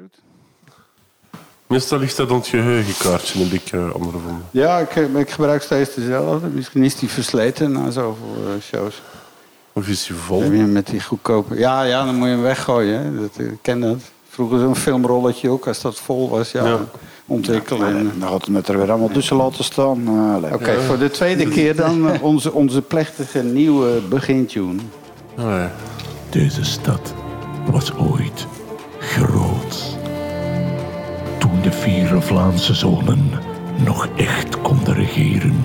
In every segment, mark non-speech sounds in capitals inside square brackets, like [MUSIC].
doet. Meestal ligt dat op het geheugenkaartje, heb ik uh, ondervonden. Ja, ik, ik, gebruik steeds dezelfde. Misschien is die versleten na zoveel uh, shows. Of is die vol? Met die goedkope... Ja, ja, dan moet je hem weggooien. Hè. Dat, ik ken dat. Vroeger zo'n filmrolletje ook, als dat vol was. Ja, ja. ontwikkelen. Ja, dan had het er weer allemaal tussen laten staan. Uh, Oké, okay, voor de tweede keer dan [LAUGHS] onze, onze plechtige nieuwe begintune. Oh, ja. Deze stad was ooit groot. Vier Vlaamse zonen nog echt konden regeren.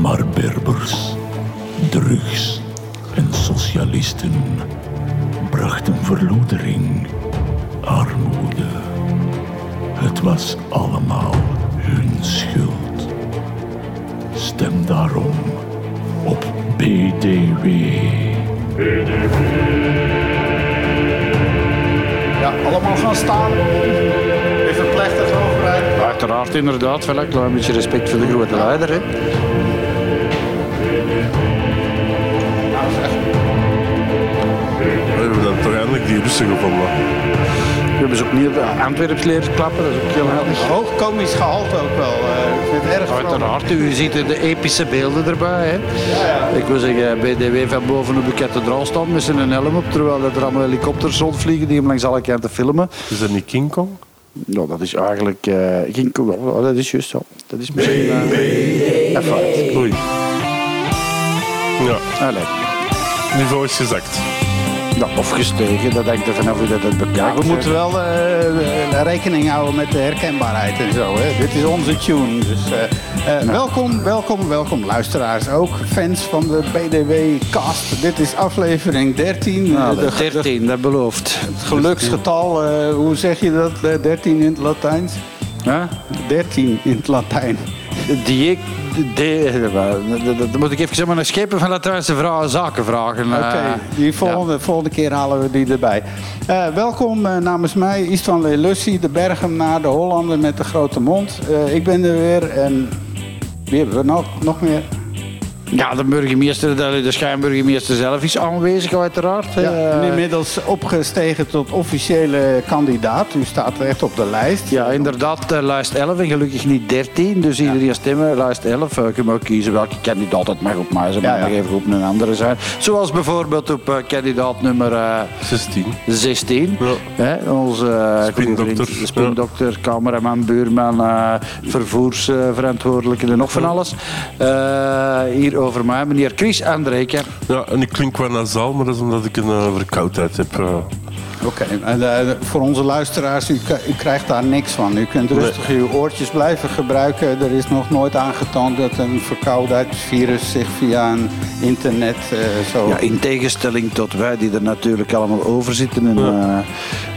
Maar Berbers, drugs en socialisten brachten verloedering, armoede. Het was allemaal hun schuld. Stem daarom op BDW. BDW. Ja, allemaal gaan staan. Uiteraard, inderdaad. Wel een klein beetje respect voor de grote leider. Hè. We hebben dan toch eindelijk die Russen gevonden. We hebben ze opnieuw Antwerps leren klappen, dat is ook heel handig. Hoog komisch gehalte ook wel. Ik vind het erg Uiteraard, u ziet de epische beelden erbij. Hè. Ja, ja. Ik wil zeggen, BDW van boven op de kathedraal staat met zijn helm op, terwijl er allemaal helikopters rondvliegen die hem langs alle kanten filmen. Is dat niet King Kong? Nou, dat is eigenlijk uh, King Kong. Oh, dat is juist zo. Dat is misschien... Uh, even Oei. Ja. Allee. Niveau is gezakt. Ja, of gestegen, dat denk ik vanaf hoe dat het bekijkt. Ja, we moeten wel uh, rekening houden met de herkenbaarheid en zo. Hè. Dit is onze tune. Dus, uh, uh, welkom, welkom, welkom luisteraars. Ook fans van de BDW-cast. Dit is aflevering 13. Nou, de, 13, de, dat belooft. Het geluksgetal, hoe zeg je dat? 13 in het Latijns? Huh? 13 in het Latijn. Die dan moet ik even maar een schepen van Latijnse vrouwen zaken vragen. Oké, okay, die volgende, ja. volgende keer halen we die erbij. Uh, welkom uh, namens mij, Istvan Lelussi, de Bergennaar, de Hollander met de grote mond. Uh, ik ben er weer en wie hebben we nog, nog meer? Ja, de burgemeester, de, de schijnburgemeester zelf is aanwezig uiteraard. Ja, inmiddels opgestegen tot officiële kandidaat. U staat echt op de lijst. Ja, inderdaad, uh, lijst 11 en gelukkig niet 13. Dus ja. iedereen stemmen, lijst 11. Uh, je mag kiezen welke kandidaat het mag op mij. Ze mag nog even op een andere zijn. Zoals bijvoorbeeld op uh, kandidaat nummer 16. 16. Hè, onze spindokter, spindokter cameraman, buurman, vervoersverantwoordelijke en nog van alles. hier over mij, meneer Chris Andreke. Ja, en ik klink wel nasaal, maar dat is omdat ik een uh, verkoudheid heb. Uh. Oké, okay. uh, voor onze luisteraars, u, u, krijgt daar niks van. U kunt rustig uw oortjes blijven gebruiken. Er is nog nooit aangetoond dat een verkoudheidsvirus zich via een internet zo... Ja, in tegenstelling tot wij die er natuurlijk allemaal over zitten en ja.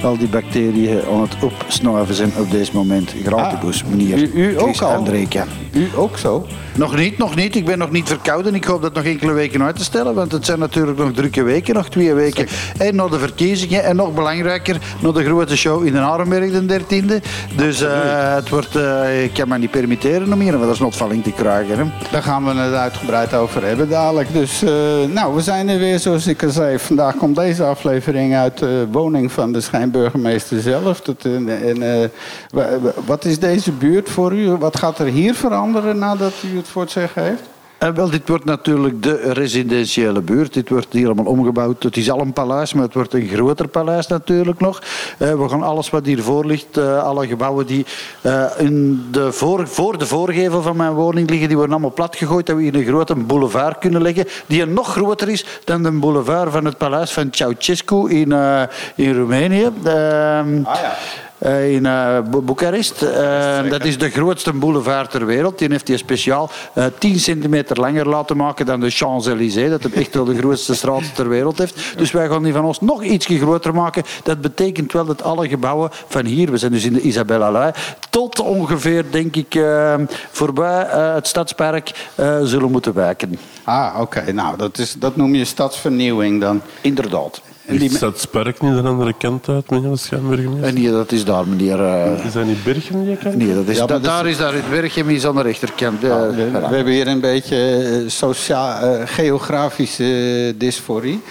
al die bacteriën aan het opsnuiven zijn op deze moment. Gratis, ah, meneer u, ook Andreke. U ook zo? Nog niet, nog niet. Ik ben nog niet verkouden. Ik hoop dat nog enkele weken uit te stellen, want het zijn natuurlijk nog drukke weken, nog twee weken. En nog de verkiezingen en nog belangrijker, nog de grote show in Den Arenberg de 13e. Dus uh, het wordt, uh, ik kan me niet permitteren om hier een snotvalling te krijgen. Hè. Daar gaan we het uitgebreid over hebben dadelijk. Dus uh, nou, we zijn er weer, zoals ik al zei. Vandaag komt deze aflevering uit de woning van de schijnburgemeester zelf. Dat, en, wat is deze buurt voor u? Wat gaat er hier veranderen nadat u het voor het zeggen heeft? En wel, dit wordt natuurlijk de residentiële buurt. Dit wordt hier allemaal omgebouwd. Het is al een paleis, maar het wordt een groter paleis natuurlijk nog. Uh, we gaan alles wat hiervoor ligt, uh, alle gebouwen die in de voor, voor de voorgevel van mijn woning liggen, die worden allemaal platgegooid. Dat we hier een grote boulevard kunnen leggen, die nog groter is dan de boulevard van het paleis van Ceausescu in, in Roemenië. Ehm, ah ja. Uh, in uh, Boekarest. Uh, dat is de grootste boulevard ter wereld. Die heeft hij speciaal 10 centimeter langer laten maken dan de Champs-Élysées. Dat het echt wel de grootste straat ter wereld heeft. Dus wij gaan die van ons nog iets groter maken. Dat betekent wel dat alle gebouwen van hier, we zijn dus in de Isabelle Allee, tot ongeveer, denk ik, voorbij het stadspark zullen moeten wijken. Ah, oké. Nou, dat, is, dat noem je stadsvernieuwing dan? Inderdaad. En die... Staat Spark niet de andere kant uit, meneer de schijnburgemeester? Nee, dat is daar, meneer... Uh... Is dat niet Berchem, die kant? Nee, dat is, ja, da, daar is daar het Berchem, is aan de rechterkant. Ja, we, we, hebben hier een beetje sociaal, uh, geografische dysforie.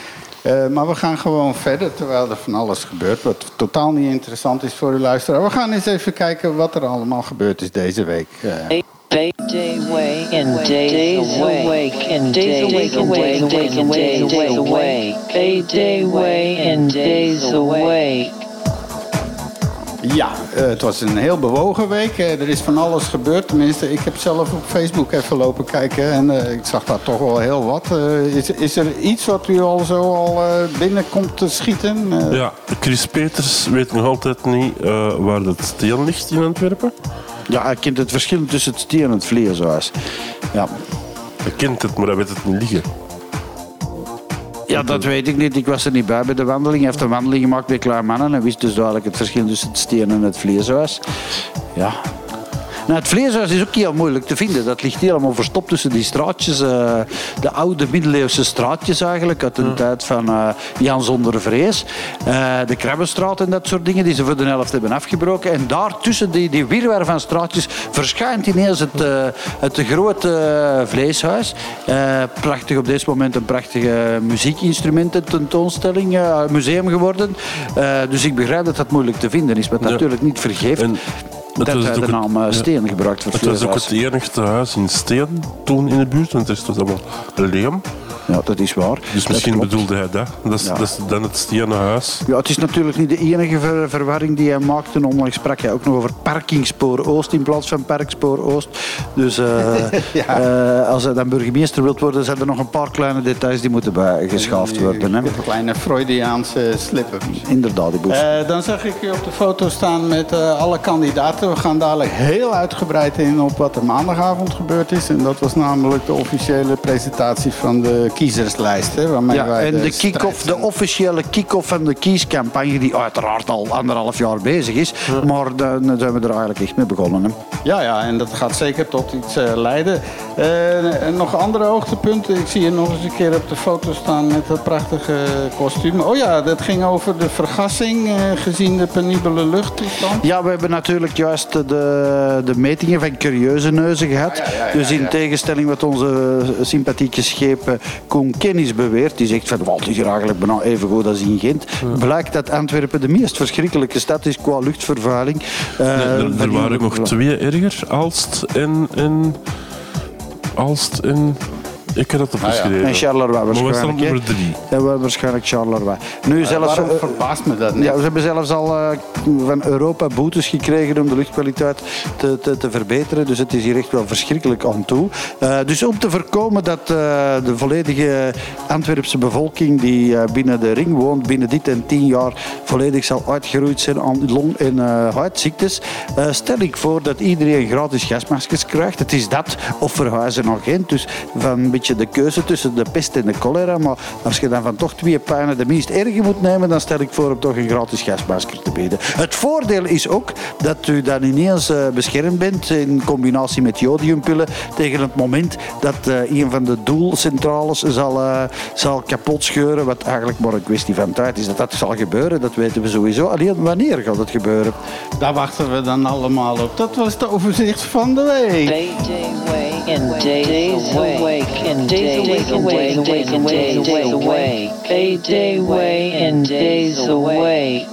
Eh, maar we gaan gewoon verder terwijl er van alles gebeurt. Wat totaal niet interessant is voor uw luisteraar. We gaan eens even kijken wat er allemaal gebeurd is deze week. Eh, Day, day away and days awake and days awake and days awake and days awake. A day away and days awake. Ja, eh, het was een heel bewogen week. Eh, Er is van alles gebeurd. Tenminste, ik heb zelf op Facebook even lopen kijken. En eh, ik zag daar toch wel heel wat. Eh, is, is er iets wat u al zo al eh, binnenkomt te schieten? Eh, Ja, Chris Peters weet nog altijd niet eh, waar het steen ligt in Antwerpen. Ja, hij kent het verschil tussen het steen en het vleerzoals. Ja. Hij kent het, maar hij weet het niet liggen. ja, dat weet ik niet. Ik was er niet bij bij de wandeling. Hij heeft een wandeling gemaakt met kleine mannen en wist dus duidelijk het verschil tussen het steen en het vleerzoals. Ja. Nou, het vleerhuis is ook heel moeilijk te vinden. Dat ligt helemaal verstopt tussen die straatjes. eh, de oude middeleeuwse straatjes eigenlijk. Uit de tijd van eh, Jan zonder vrees. Eh, de Krabbenstraat en dat soort dingen die ze voor de helft hebben afgebroken. En daar tussen die, die wirwar van straatjes verschijnt ineens het, het grote vleeshuis. Prachtig op dit moment een prachtige muziekinstrumenten tentoonstelling. museum geworden. Dus ik begrijp dat dat moeilijk te vinden is. Wat natuurlijk niet vergeeft En dat hij de het- naam eh, ja. Steen gebruikt voor het Het was ook het enigste huis in Steen toen in de buurt, want het was allemaal leem. Ja, dat is waar. Dus Dat misschien klopt. bedoelde hij dat. Dat is, Ja. dat is dan het stenen huis. Ja, het is natuurlijk niet de enige ver- verwarring die hij maakte. Onlangs sprak hij ook nog over parkingspoor Oost in plaats van parkspoor Oost. Dus eh, [LAUGHS] eh, als hij dan burgemeester wilt worden, zijn er nog een paar kleine details die moeten bijgeschaafd worden. Hè? Kleine Freudiaanse slippen. Inderdaad, die boef. Eh, dan zag ik u op de foto staan met eh, alle kandidaten. We gaan dadelijk heel uitgebreid in op wat er maandagavond gebeurd is. En dat was namelijk de officiële presentatie van de kiezerslijst. Hè, waarmee Ja, wij en de, kick-off, de officiële kick-off van de kiescampagne, die uiteraard al anderhalf jaar bezig is. Maar dan zijn we er eigenlijk echt mee begonnen. Hè? Ja, ja, en dat gaat zeker tot iets eh, leiden. Eh, en nog andere hoogtepunten. Ik zie je nog eens een keer op de foto staan met dat prachtige kostuum. Oh ja, dat ging over de vergassing, eh, gezien de penibele luchttoestand. Ja, we hebben natuurlijk juist de, de metingen van curieuze neuzen gehad. dus in tegenstelling wat onze sympathieke schepen Koen Kennis beweert, die zegt van wat is hier eigenlijk bijna even goed als in Gent, blijkt dat Antwerpen de meest verschrikkelijke stad is qua luchtvervuiling. Eh, er, er waren nog twee erger. Alst en... en Alst en... Ik heb dat opgeschreven. En Charleroi Maar we staan op waarschijnlijk. hè? nummer drie. Ja, we waarschijnlijk Charleroi. Nu zelfs... Waarom eh, verbaast me dat niet? Ja, ze hebben zelfs al eh, van Europa boetes gekregen om de luchtkwaliteit te, te, te verbeteren. Dus het is hier echt wel verschrikkelijk aan toe. Eh, dus om te voorkomen dat eh, de volledige Antwerpse bevolking die eh, binnen de ring woont, binnen dit en tien jaar volledig zal uitgeroeid zijn aan long- en eh huidziektes, eh, stel ik voor dat iedereen gratis gasmaskers krijgt. Het is dat of verhuizen naar Gent. Dus van een beetje de keuze tussen de pest en de cholera. Maar als je dan van toch twee pijnen de minst erge moet nemen, dan stel ik voor om toch een gratis gasmasker te bieden. Het voordeel is ook dat u dan ineens eh, beschermd bent in combinatie met jodiumpillen tegen het moment dat eh, een van de doelcentrales zal, eh, zal kapot scheuren. Wat eigenlijk maar een kwestie van tijd is dat dat zal gebeuren. Dat weten we sowieso. Alleen wanneer gaat het gebeuren? Daar wachten we dan allemaal op. Dat was het overzicht van de week. Day, day away and days awake and days awake and days awake and days awake. A day away and days awake.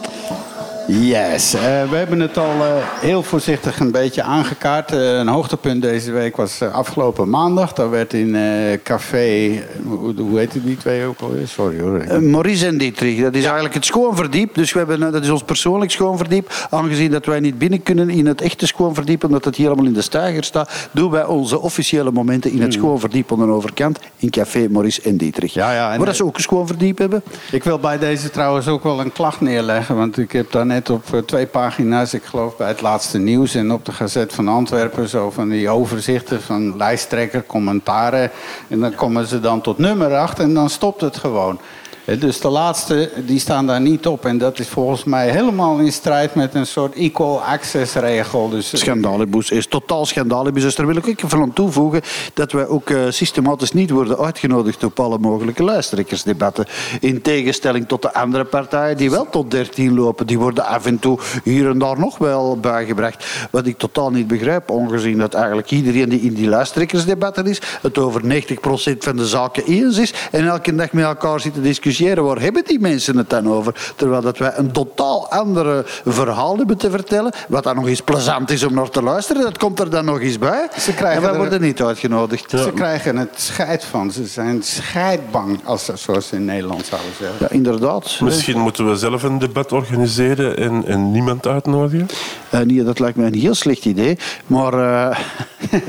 Yes, eh, we hebben het al eh, heel voorzichtig een beetje aangekaart. Eh, een hoogtepunt deze week was afgelopen maandag. Daar werd in café, hoe, hoe heet die twee ook alweer? Sorry hoor. Maurice en Dietrich, dat is eigenlijk het schoonverdiep. Dus we hebben, dat is ons persoonlijk schoonverdiep. Aangezien dat wij niet binnen kunnen in het echte schoonverdiep, omdat het hier allemaal in de steiger staat, doen wij onze officiële momenten in het schoonverdiep aan de overkant in café Maurice en Dietrich. Ja, ja, en- Waar dat ze ook een schoonverdiep hebben. Ik wil bij deze trouwens ook wel een klacht neerleggen. Want ik heb daar net op eh, twee pagina's, ik geloof bij het laatste nieuws en op de Gazet van Antwerpen, zo van die overzichten van lijsttrekker, commentaren. En dan komen ze dan tot nummer 8 en dan stopt het gewoon. Eh, Dus de laatste, die staan daar niet op. En dat is volgens mij helemaal in strijd met een soort equal access regel. Dus, eh, Schandalibus is totaal schandalibus. Dus daar wil ik ook even toevoegen dat wij ook eh, systematisch niet worden uitgenodigd op alle mogelijke luisterikkersdebatten. In tegenstelling tot de andere partijen die wel tot 13 lopen. Die worden af en toe hier en daar nog wel bijgebracht. Wat ik totaal niet begrijp, ongezien dat eigenlijk iedereen die in die luisterikkersdebatten is, het over 90% van de zaken eens is en elke dag met elkaar zit te discussiëren discussiëren waar hebben die mensen het dan over. Terwijl dat wij een totaal andere verhaal hebben te vertellen. Wat dan nog eens plezant is om naar te luisteren. Dat komt er dan nog eens bij. Ze krijgen en wij er- worden niet uitgenodigd. Ze krijgen het scheid van. Ze zijn scheidbang, als, zoals ze in Nederland zouden zeggen. Ja, inderdaad. Misschien moeten we zelf een debat organiseren en, en niemand uitnodigen. Eh, nee, dat lijkt me een heel slecht idee. Maar eh, [LAUGHS] [LAUGHS]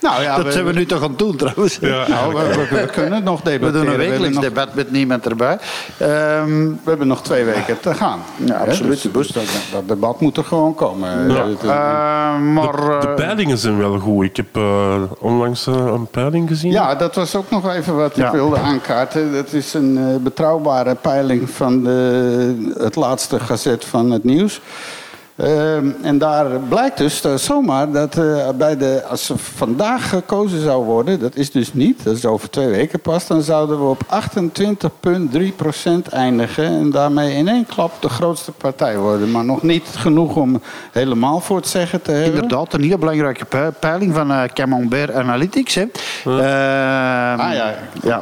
Nou ja, dat zijn we nu toch aan het doen trouwens. Nou, we, we- we kunnen het nog We debatteren. doen een wekelijks nog- debat met niemand erbij. Ehm, We hebben nog twee weken te gaan. Ja, Hè, absoluut. dus- dus dat, dat debat moet er gewoon komen. Ja. Het- eh, maar De eh, peilingen zijn wel goed. Ik heb eh, onlangs eh, een peiling gezien. Ja, dat was ook nog even wat ik Ja. wilde aankaarten. Dat is een eh, betrouwbare peiling van de, het laatste gazet van het nieuws. Ehm, en daar blijkt dus zomaar dat eh, bij de, als er vandaag gekozen zou worden, dat is dus niet, dat is over twee weken pas, dan zouden we op 28,3% eindigen. En daarmee in één klap de grootste partij worden. Maar nog niet genoeg om helemaal voor het zeggen te hebben. inderdaad een heel belangrijke pe- peiling van eh, Camembert Analytics. Hè. Ehm, Ah ja, ja.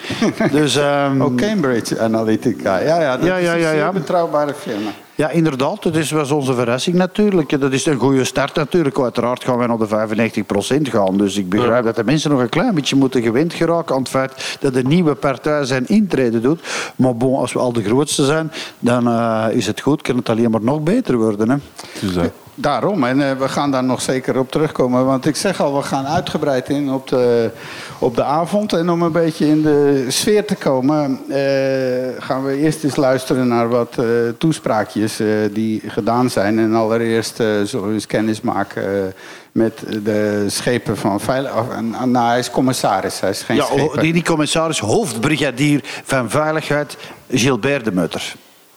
[LAUGHS] Dus ehm, ook Cambridge Analytica. Ja, ja, dat Ja, ja, is een ja. betrouwbare firma. Ja, inderdaad. Dat is, was onze verrassing natuurlijk. Dat is een goede start natuurlijk. Uiteraard gaan wij naar de 95% gaan. Dus ik begrijp dat de mensen nog een klein beetje moeten gewend geraken aan het feit dat een nieuwe partij zijn intrede doet. Maar bon, als we al de grootste zijn, dan eh, is het goed. Kan het alleen maar nog beter worden. Hè? Dus, Daarom, en eh, we gaan daar nog zeker op terugkomen. Want ik zeg al, we gaan uitgebreid in op de, op de avond. En om een beetje in de sfeer te komen, eh, gaan we eerst eens luisteren naar wat eh, toespraakjes die gedaan zijn. En allereerst zullen we eens kennis maken met de schepen van Veiligheid. Nou, hij is commissaris, hij is geen Ja, schepen. die, die commissaris, hoofdbrigadier van Veiligheid, Gilbert de Mutter.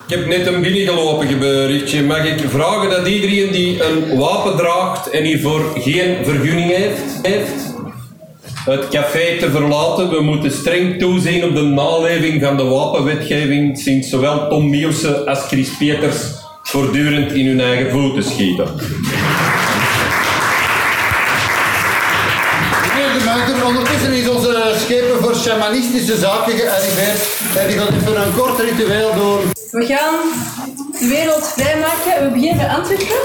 Ik heb net een binnengelopen geberichtje. Mag ik vragen dat iedereen die een wapen draagt en hiervoor geen vergunning heeft, heeft het café te verlaten? We moeten streng toezien op de naleving van de wapenwetgeving sinds zowel Tom Mielse als Chris Peters voortdurend in hun eigen voeten schieten. Meneer de ondertussen is onze schepen voor shamanistische zaken gearriveerd. En die gaat even een kort ritueel doen. We gaan de wereld vrijmaken. We beginnen bij Antwerpen.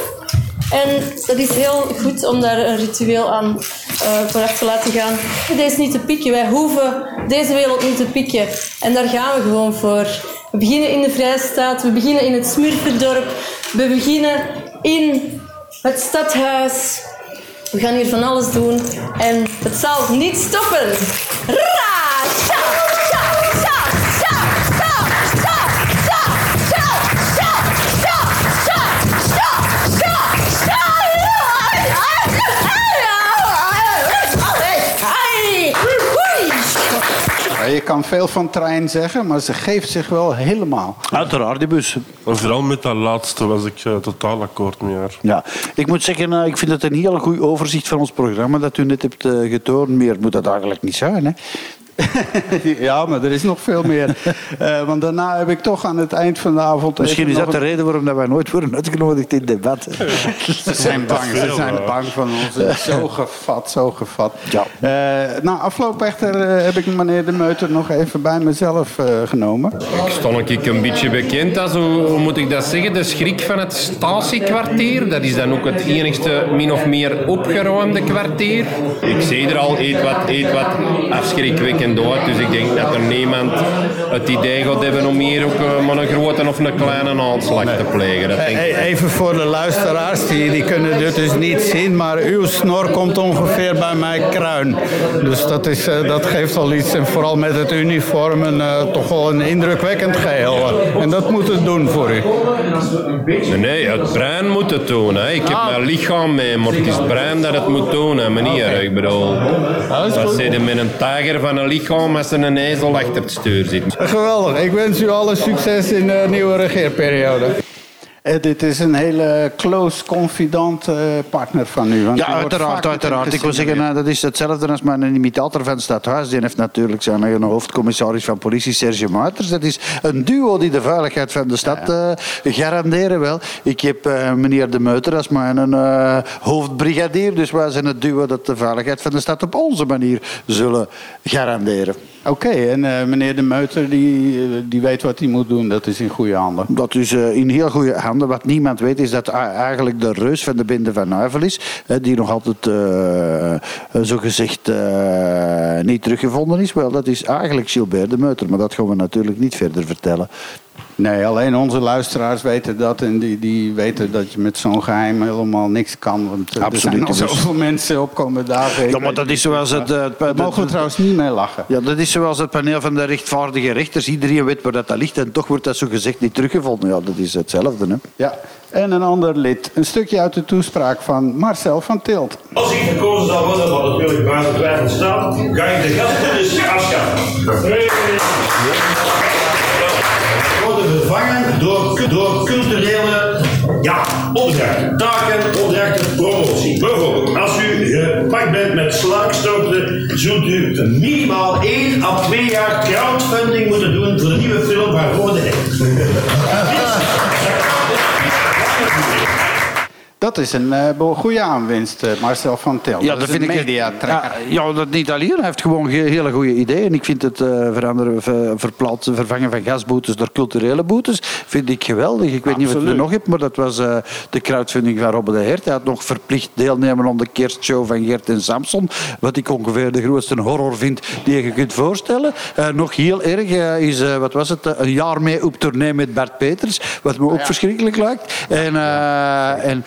En dat is heel goed om daar een ritueel aan eh, vooraf te laten gaan. Deze niet te pikken. Wij hoeven deze wereld niet te pikken. En daar gaan we gewoon voor. We beginnen in de Vrijstaat. We beginnen in het Smurfendorp. We beginnen in het stadhuis. We gaan hier van alles doen. En het zal niet stoppen. Ra! Kan veel van trein zeggen, maar ze geeft zich wel helemaal. Uiteraard, die bus. en vooral met dat laatste was ik eh, totaal akkoord mee. haar. Ja, ik moet zeggen, eh, ik vind het een heel goed overzicht van ons programma dat u net hebt eh, getoond. Meer moet dat eigenlijk niet zijn. Hè? [LAUGHS] ja, maar er is nog veel meer. [LAUGHS] Eh, want daarna heb ik toch aan het eind van de avond... Misschien is dat de reden waarom dat wij nooit worden uitgenodigd in debat. [LAUGHS] Ze zijn bang, ze zijn bang van ons. Zo gevat, zo gevat. Ja. Eh, nou, afgelopen echter eh, heb ik meneer De Meuter nog even bij mezelf eh, genomen. Ik stond ik een beetje bekend als, hoe, hoe moet ik dat zeggen, de schrik van het statiekwartier. Dat is dan ook het enigste min of meer opgeruimde kwartier. Ik zie er al eet wat, eet wat afschrikwekkend Dus ik denk dat er niemand het idee gaat hebben om hier ook eh, maar een grote of een kleine aanslag te plegen. Dat denk ik. Even voor de luisteraars, die, die kunnen dit dus niet zien, maar uw snor komt ongeveer bij mijn kruin. Dus dat, is, eh, dat geeft al iets, en vooral met het uniform, een, eh, toch wel een indrukwekkend geheel. En dat moet het doen voor u. Nee, het brein moet het doen. Hè. Ik heb mijn lichaam mee, maar het is het brein dat het moet doen, hè, meneer. Ik bedoel, dat zit met een tijger van een lichaam als er een ezel achter het stuur zit. Geweldig, ik wens u alle succes in de nieuwe regeerperiode. Eh, dit is een hele close, confidant eh, partner van u. want Ja, uiteraard, uiteraard. Ik wil zeggen, eh, dat is hetzelfde als mijn imitator van Stadhuis. Die heeft natuurlijk zijn eigen hoofdcommissaris van politie, Serge Muiters. Dat is een duo die de veiligheid van de stad eh, garanderen. Wel, ik heb meneer De Meuter als mijn hoofdbrigadier. Dus wij zijn het duo dat de veiligheid van de stad op onze manier zullen garanderen. Oké, en eh, meneer De Meuter die, eh, die weet wat hij moet doen. Dat is in goede handen. Dat is eh, in heel goede handen. Wat niemand weet is dat eigenlijk de reus van de Binde van Nuivel is. hè, die nog altijd eh zo gezegd niet teruggevonden is. Wel, dat is eigenlijk Gilbert de Meuter. Maar dat gaan we natuurlijk niet verder vertellen. Nee, alleen onze luisteraars weten dat. En die, die weten dat je met zo'n geheim helemaal niks kan. Want eh, er Absoluut zijn al zoveel [LAUGHS] mensen opkomen dagen. Ja, maar dat is zoals het... eh, het- Daar mogen we trouwens niet mee lachen. Ja, dat is zoals het paneel van de rechtvaardige rechters. Iedereen weet waar dat, dat ligt en toch wordt dat zo gezegd niet teruggevonden. Ja, dat is hetzelfde. Hè? Ja. En een ander lid. Een stukje uit de toespraak van Marcel van Tilt. Als ik verkozen zal worden, wat natuurlijk buiten twijfel staat, ga ik de gasboetes afschaffen. Worden u minimaal 1 à 2 jaar crowdfunding moeten doen voor de nieuwe film van Rode [LAUGHS] Dat is een eh, goede aanwinst, eh, Marcel van Tilt. Ja, dat, dat is vind een ik. mediatrekker. Ja, ja, dat niet alleen. Hij heeft gewoon ge- hele goede ideeën. Ik vind het eh, veranderen, ver, verplaatsen, vervangen van gasboetes door culturele boetes vind ik geweldig. Ik weet niet of je nog hebt, maar dat was eh, de crowdfunding van Robbe de Hert. Hij had nog verplicht deelnemen aan de kerstshow van Gert en Samson. Wat ik ongeveer de grootste horror vind die je je kunt voorstellen. Eh, nog heel erg is, eh, wat was het, een jaar mee op tournee met Bart Peters. Wat me ook verschrikkelijk lijkt. En, eh, en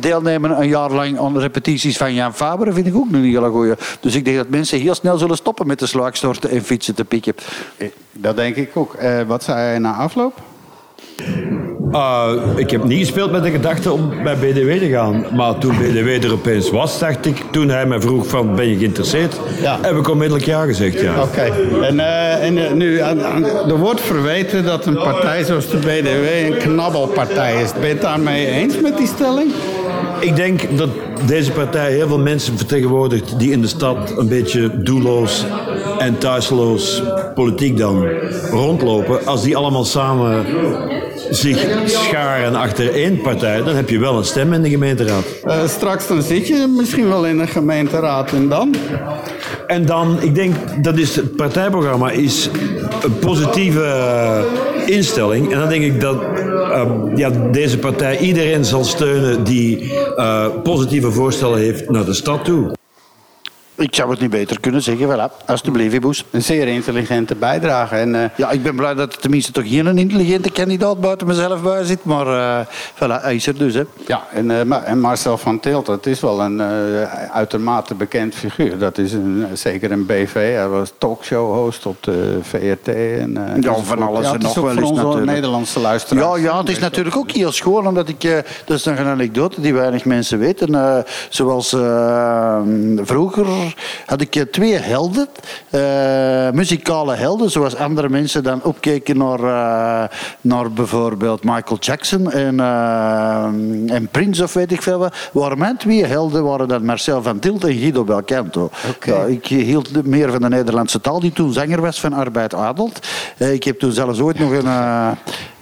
deelnemen een jaar lang aan repetities van Jan Faber vind ik ook een hele goeie. Dus ik denk dat mensen heel snel zullen stoppen met de slaagstorten en fietsen te pikken. Eh, Dat denk ik ook. Eh, wat zei hij na afloop? Ah, ik heb niet gespeeld met de gedachte om bij BDW te gaan. Maar toen BDW er opeens was, dacht ik, toen hij me vroeg van ben je geïnteresseerd, Ja. heb ik onmiddellijk ja gezegd. Ja. Oké. En, eh, en eh, nu, er wordt verweten dat een partij zoals de BDW een knabbelpartij is. Ben je het daarmee eens met die stelling? Ik denk dat deze partij heel veel mensen vertegenwoordigt die in de stad een beetje doelloos en thuisloos politiek dan rondlopen. Als die allemaal samen zich scharen achter één partij, dan heb je wel een stem in de gemeenteraad. Eh, straks dan zit je misschien wel in een gemeenteraad en dan? En dan, ik denk, dat is het partijprogramma is een positieve eh, instelling. En dan denk ik dat eh, ja, deze partij iedereen zal steunen die eh, positieve voorstellen heeft naar de stad toe. Ik zou het niet beter kunnen zeggen. Voilà, alsjeblieft, Boes. Een zeer intelligente bijdrage. En, eh, Ja, ik ben blij dat er tenminste toch geen intelligente kandidaat buiten mezelf bij zit. Maar eh voilà, hij is er dus. Hè. ja, en, eh, en Marcel van Tilt, dat is wel een uitermate bekend figuur. Dat is een, zeker een BV. Hij was talkshow-host op de VRT. En, Ja, van alles Ja, en nog wel eens natuurlijk. Nederlandse luisteraars. Ja, ja, het is natuurlijk ook heel schoon, omdat ik, dat is nog een anekdote die weinig mensen weten. Zoals eh, had ik eh, twee helden, eh, muzikale helden, zoals andere mensen dan opkeken naar, eh, naar bijvoorbeeld Michael Jackson en, eh, en Prince of weet ik veel wat. Waren mijn twee helden waren dan Marcel van Tilt en Guido Belcanto. Ja, ik hield meer van de Nederlandse taal, die toen zanger was van Arbeid Adelt. Ik heb toen zelfs ooit nog een,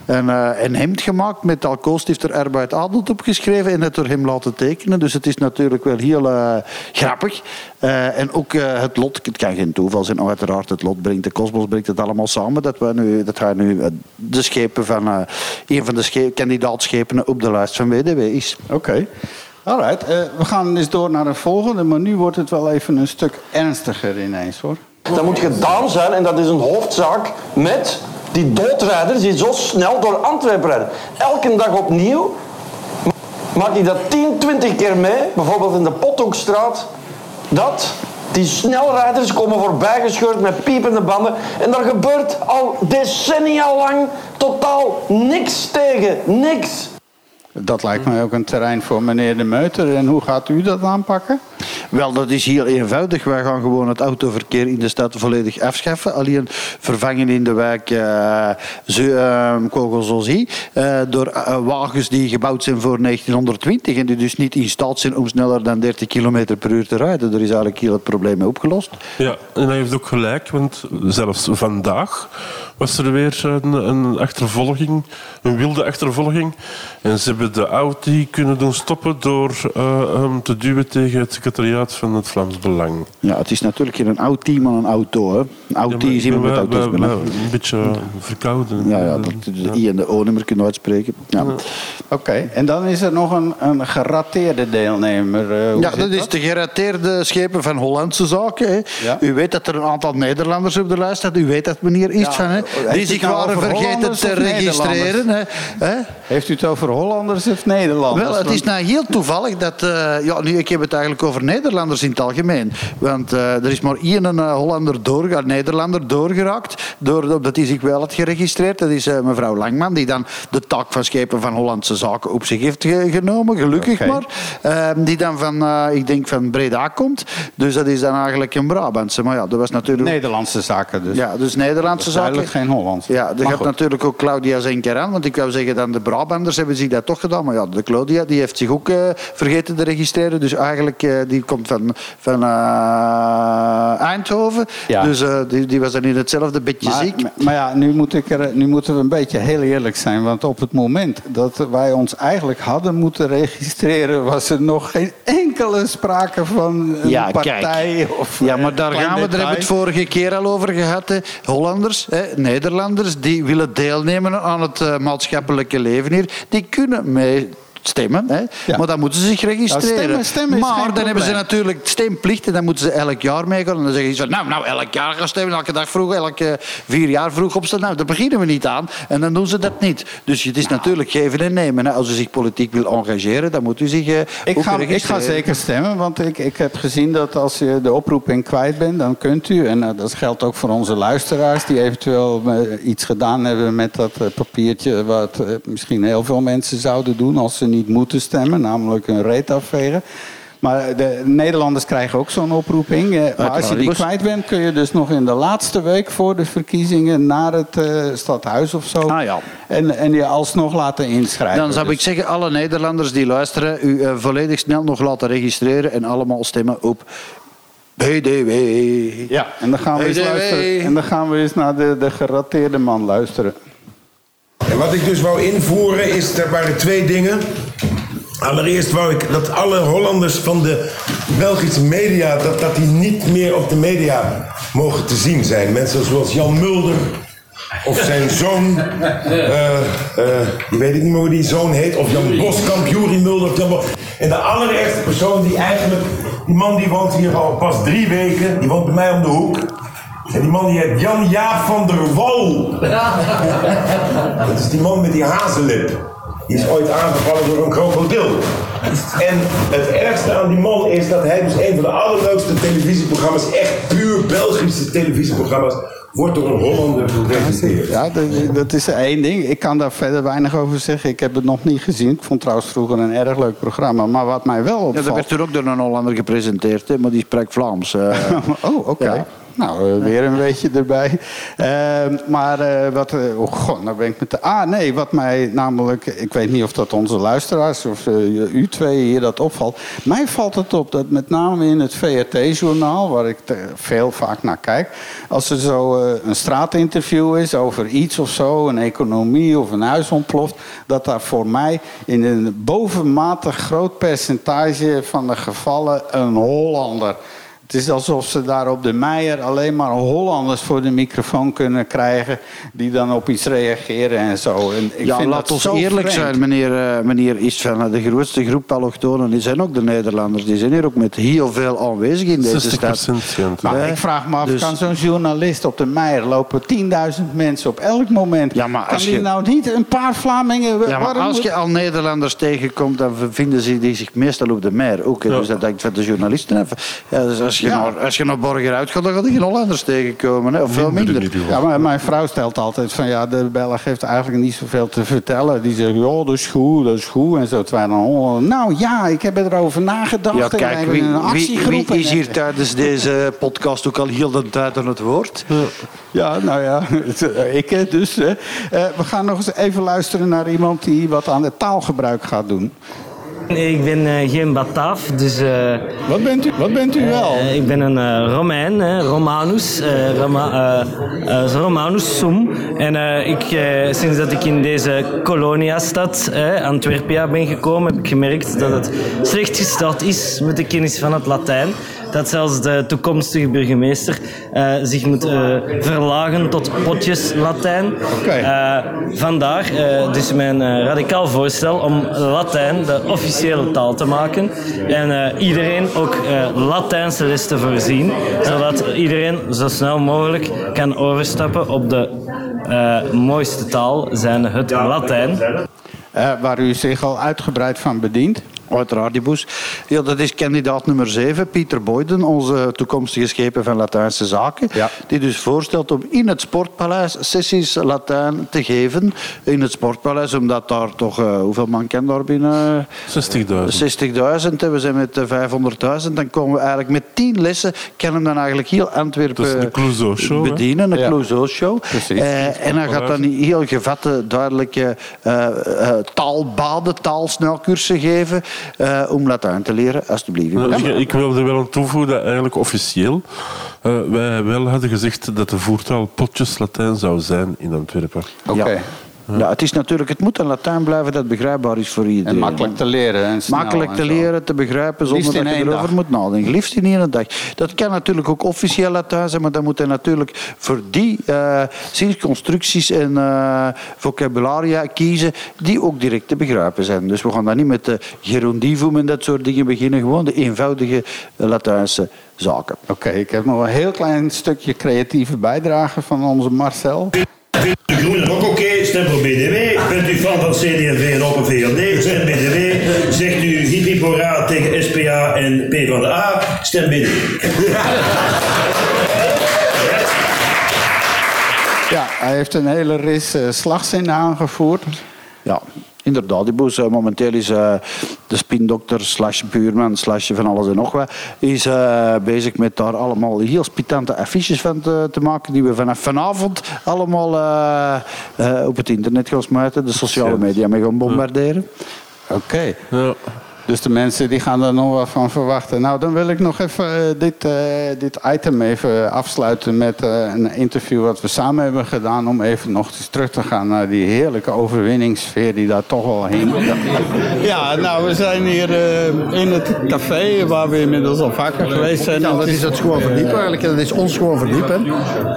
een, eh, een hemd gemaakt met de alcoholstifter Arbeid Adelt opgeschreven en het door hem laten tekenen. Dus het is natuurlijk wel heel eh, grappig. Eh, en ook eh, het lot, het kan geen toeval zijn, uiteraard het lot brengt, de kosmos brengt het allemaal samen. Dat, we nu, dat hij nu de schepen van, eh, een van de sche- kandidaatschepen op de lijst van WDW is. Oké. Alright, eh, we gaan eens door naar de volgende, maar nu wordt het wel even een stuk ernstiger ineens hoor. Dat moet gedaan zijn en dat is een hoofdzaak met die doodrijders die zo snel door Antwerpen rijden. Elke dag opnieuw maak ik dat 10, 20 keer mee, bijvoorbeeld in de Pothoekstraat, dat die snelrijders komen voorbijgescheurd met piepende banden en daar gebeurt al decennia lang totaal niks tegen, niks. Dat lijkt mij ook een terrein voor meneer De Meuter. En hoe gaat u dat aanpakken? Wel, dat is heel eenvoudig. Wij gaan gewoon het autoverkeer in de stad volledig afschaffen. Alleen vervangen in de wijk uh, Kogelzozie uh, door uh, wagens die gebouwd zijn voor 1920 en die dus niet in staat zijn om sneller dan 30 km per uur te rijden. Er is eigenlijk heel het probleem mee opgelost. Ja, en hij heeft ook gelijk, want zelfs vandaag was er weer een, een achtervolging, een wilde achtervolging. En ze hebben de Audi kunnen doen stoppen door eh, hem te duwen tegen het secretariaat van het Vlaams Belang. Ja, het is natuurlijk geen oud team, maar een auto. Hè. Een oud Ja, is iemand met hè. wel Een beetje verkouden. Ja, ja, dat de I en de O nummer kunnen uitspreken. Ja. Oké, en dan is er nog een, een gerateerde deelnemer. eh, Ja, dat is de gerateerde schepen van Hollandse zaken. Hè. Ja. U weet dat er een aantal Nederlanders op de lijst staat. U weet dat meneer is Ja, van, hè. Die zich nou waren vergeten te registreren. Hè. Hè? Heeft u het over Hollanders of Nederlanders? Wel, het is nou heel toevallig dat... eh, ja, nu, ik heb het eigenlijk over Nederlanders in het algemeen. Want eh, er is maar één een, eh, Hollander door, een Nederlander doorgeraakt. Door, dat hij zich wel had geregistreerd. Dat is mevrouw Langman, die dan de taak van schepen van Hollandse zaken op zich heeft ge- genomen. Gelukkig maar. Ehm, die dan van, eh, ik denk van Breda komt. Dus dat is dan eigenlijk een Brabantse. Maar ja, dat was natuurlijk... Nederlandse zaken dus. Ja, dus Nederlandse zaken. Duidelijk geen Hollands. Ja, er Maar gaat natuurlijk ook Claudia Zenker aan. Want ik wou zeggen, dan de Brabanders hebben zich dat toch gedaan. Maar ja, de Claudia die heeft zich ook eh, vergeten te registreren. Dus eigenlijk, eh, die komt van, van eh, Eindhoven. Ja. Dus die, die was dan in hetzelfde Maar, ziek. maar- ja, nu, moet ik er, nu moeten we een beetje heel eerlijk zijn. Want op het moment dat wij ons eigenlijk hadden moeten registreren... was er nog geen enkele sprake van een Ja, partij. Of, Ja, maar daar gaan we, daar hebben we het vorige keer al over gehad. Hè. Hollanders, hè, Nederlanders, die willen deelnemen aan het eh, maatschappelijke leven hier, die kunnen mee stemmen. Hè. Ja. Maar dan moeten ze zich registreren. Ja, stemmen- maar dan hebben ze natuurlijk stemplicht en dan moeten ze elk jaar meegaan. En dan zeggen ze van, nou, nou, elk jaar gaan stemmen, elke dag vroeg, elke vier jaar vroeg opstaan. Nou, daar beginnen we niet aan. En dan doen ze dat niet. Dus het is natuurlijk geven en nemen. Hè. Als u zich politiek wil engageren, dan moet u zich eh, Ik ook ga, ik ga registreren. zeker stemmen, want ik, ik heb gezien dat als je de oproeping kwijt bent, dan kunt u, en eh, dat geldt ook voor onze luisteraars die eventueel eh, iets gedaan hebben met dat papiertje, wat misschien heel veel mensen zouden doen als ze niet moeten stemmen, namelijk een reet afvegen. Maar de Nederlanders krijgen ook zo'n oproeping. eh, Maar als je die dus- kwijt bent, kun je dus nog in de laatste week voor de verkiezingen naar het eh, stadhuis of zo. Ah, ja. en, en je alsnog laten inschrijven. Dan zou Dus- ik zeggen, alle Nederlanders die luisteren, u eh, volledig snel nog laten registreren en allemaal stemmen op BDW. Ja, en dan gaan we eens, luisteren, en dan gaan we eens naar de, de gerateerde man luisteren. En wat ik dus wou invoeren is, er waren twee dingen. Allereerst wou ik dat alle Hollanders van de Belgische media, dat, dat die niet meer op de media mogen te zien zijn. Mensen zoals Jan Mulder of zijn zoon, [LAUGHS] eh, eh, die weet ik niet meer hoe die zoon heet, of Jan Boskamp, Juri Mulder. Of Jan Bos- en de allerergste persoon die eigenlijk, die man die woont hier al pas drie weken, die woont bij mij om de hoek. En die man die heet Jan Jaap van der Wal. Dat is die man met die hazenlip. Die is ooit aangevallen door een krokodil. En het ergste aan die man is dat hij dus een van de allerleukste televisieprogramma's, echt puur Belgische televisieprogramma's, wordt door een Hollander gepresenteerd. Ja, dat, dat is één ding. Ik kan daar verder weinig over zeggen. Ik heb het nog niet gezien. Ik vond trouwens vroeger een erg leuk programma. Maar wat mij wel Ja, dat opvalt... werd toen ook door een Hollander gepresenteerd, hè, maar die spreekt Vlaams. eh. [LAUGHS] Oh, oké. Ja. Nou, eh, weer een beetje erbij. Ehm, maar eh, wat... eh, oh god, nou ben ik met de... Ah, nee, wat mij namelijk... Ik weet niet of dat onze luisteraars of u twee hier dat opvalt. Mij valt het op dat met name in het VRT-journaal... waar ik veel vaak naar kijk... als er zo een straatinterview is over iets of zo... een economie of een huis ontploft... dat daar voor mij in een bovenmatig groot percentage van de gevallen... een Hollander... Het is alsof ze daar op de Meijer alleen maar Hollanders voor de microfoon kunnen krijgen. die dan op iets reageren en zo. En ik ja, vind laat dat ons zo eerlijk vreemd. zijn, meneer, eh, meneer Istvan. De grootste groep allochtonen die zijn ook de Nederlanders. Die zijn hier ook met heel veel aanwezig in deze 60% stad. Maar ik vraag me af, dus- kan zo'n journalist op de Meijer lopen 10.000 mensen op elk moment? Ja, maar kan die je- nou niet een paar Vlamingen... Ja, maar als moet- je al Nederlanders tegenkomt, dan vinden ze die zich meestal op de mer ook. hè. Dus dat denkt van de journalisten. even. Ja, dus als, je Ja. naar, als je naar Borger uitgaat, dan gaat er geen Hollanders tegenkomen. Hè, of veel minder. Ja, maar mijn vrouw stelt altijd van ja, de Belg heeft eigenlijk niet zoveel te vertellen. Die zegt, ja, dat is goed, dat is goed. En zo. Terwijl Hollander, nou ja, ik heb erover nagedacht. Ja, en kijk, hebben wie, een wie, actiegroep. wie is en- hier tijdens deze podcast ook al heel de tijd aan het woord? Ja, nou ja, [LAUGHS] ik dus. Hè. Eh, we gaan nog eens even luisteren naar iemand die wat aan het taalgebruik gaat doen. [LAUGHS] Ik ben eh, geen Bataaf, dus... eh, Wat bent u, wat bent u wel? eh, ik ben een Romein, Romanus, Roma, Romanus sum. En ik, sinds dat ik in deze koloniastad, eh, Antwerpia, ben gekomen, heb ik gemerkt dat het slecht gesteld is met de kennis van het Latijn. Dat zelfs de toekomstige burgemeester eh, zich moet eh, verlagen tot potjes Latijn. Eh, vandaar dus mijn radicaal voorstel om Latijn de officiële taal te maken. En iedereen ook Latijnse les te voorzien. Zodat iedereen zo snel mogelijk kan overstappen op de mooiste taal, zijn het Latijn. Waar u zich al uitgebreid van bedient. Uiteraard, die boes. Ja, dat is kandidaat nummer 7, Pieter Boyden, onze toekomstige schepen van Latijnse zaken. Die dus voorstelt om in het Sportpaleis sessies Latijn te geven. In het Sportpaleis, omdat daar toch, eh, hoeveel man kan daar binnen? 60.000. 60.000. hè. We zijn met eh, 500.000. Dan komen we eigenlijk met 10 lessen, kan hem dan eigenlijk heel Antwerpen is de bedienen. Een Ja. Clouseau-show. Precies. Eh, en dan gaat dan heel gevatte, duidelijke eh, eh, taalbaden, taalsnelcursen geven eh, om Latijn te leren, alsjeblieft. Nou, ik, ik wil er wel aan toevoegen dat eigenlijk officieel eh, wij wel hadden gezegd dat de voertaal potjes Latijn zou zijn in Antwerpen. Ja. Ja, het is natuurlijk, het moet een Latijn blijven dat begrijpbaar is voor iedereen. En makkelijk te leren. En Makkelijk te leren, te begrijpen, zonder dat je erover dag. moet nadenken. Liefst in één dag. Dat kan natuurlijk ook officieel Latijn zijn, maar dan moet hij natuurlijk voor die eh zinsconstructies en eh, vocabularia kiezen die ook direct te begrijpen zijn. Dus we gaan dan niet met de gerundivum en dat soort dingen beginnen, gewoon de eenvoudige eh, Latijnse zaken. Oké, ik heb nog een heel klein stukje creatieve bijdrage van onze Marcel. De Groenen ook oké, stem voor BDW. Bent u fan van CD&V en Open VLD, stem BDW. Zegt u hip hip hoera tegen SPA en PvdA, stem BDW. Ja, hij heeft een hele ris eh, slagzinnen aangevoerd. Ja, inderdaad. Die boes eh, momenteel is eh, de spindokter slash buurman slash van alles en nog wat. Is eh, bezig met daar allemaal heel spitante affiches van te, te maken. Die we vanaf vanavond allemaal op het internet gaan smijten. De sociale media mee gaan bombarderen. Oké. Dus de mensen die gaan er nog wat van verwachten. Nou, dan wil ik nog even eh, dit, eh, dit item even afsluiten met eh, een interview wat we samen hebben gedaan. Om even nog eens terug te gaan naar die heerlijke overwinningssfeer die daar toch wel hing. [LAUGHS] Ja, nou, we zijn hier eh, in het café waar we inmiddels al vaker geweest zijn. Ja, dat is het gewoon verdiep eigenlijk. Dat is ons gewoon verdiep. Hè.